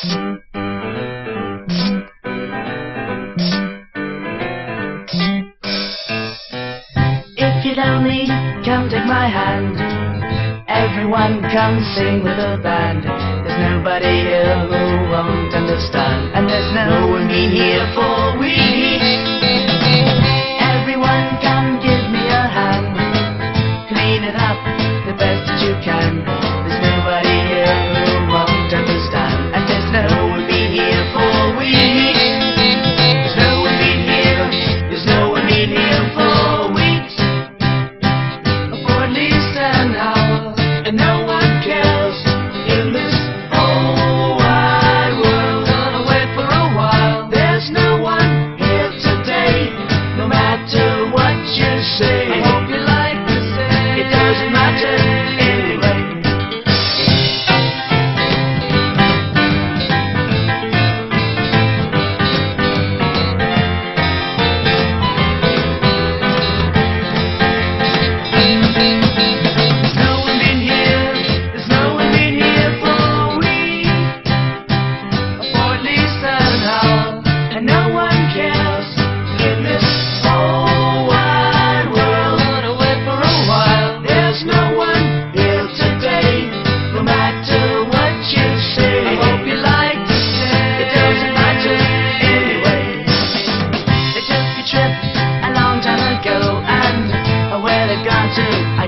If you're lonely, come take my hand, everyone come sing with the band. There's nobody here who won't understand, and there's no one here for say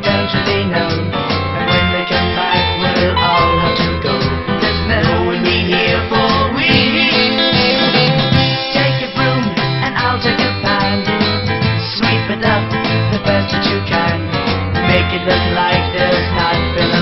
don't know? And when they come back, we'll all have to here for. Take broom and I'll take pan. Sweep it up the best that you can. Make it look like there's not been